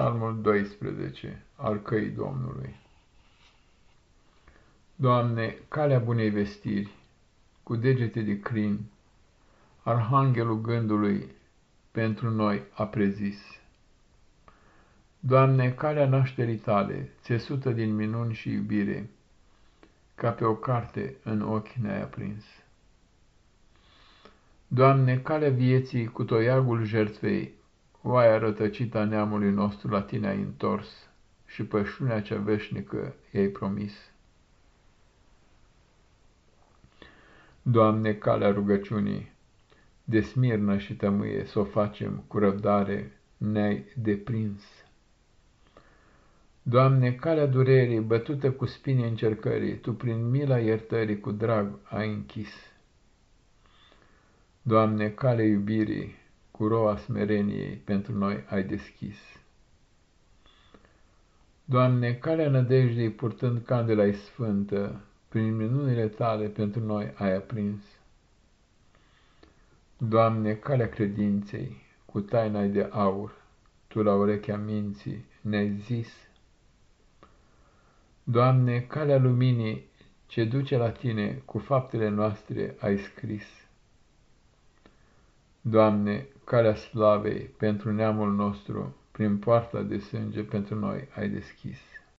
Psalmul 12 al căii Domnului. Doamne, calea bunei vestiri, cu degete de crin, Arhanghelul gândului pentru noi a prezis. Doamne, calea nașterii tale, țesută din minuni și iubire, ca pe o carte în ochi ne-ai aprins. Doamne, calea vieții cu toiagul jertfei Oaia rătăcită a neamului nostru la tine ai întors și pășunea cea veșnică i-ai promis. Doamne, calea rugăciunii, de smirnă și tămâie să o facem cu răbdare, ne-ai deprins. Doamne, calea durerii, bătută cu spine încercării, Tu prin mila iertării cu drag ai închis. Doamne, calea iubirii, cu roa smereniei pentru noi ai deschis. Doamne, calea nădejdei purtând candela sfântă, prin minunile tale pentru noi ai aprins. Doamne, calea credinței, cu taina de aur, Tu la urechea minții ne-ai zis. Doamne, calea luminii, ce duce la Tine, cu faptele noastre ai scris. Doamne, calea slavei pentru neamul nostru, prin poarta de sânge pentru noi ai deschis.